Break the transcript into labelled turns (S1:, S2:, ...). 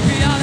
S1: champion.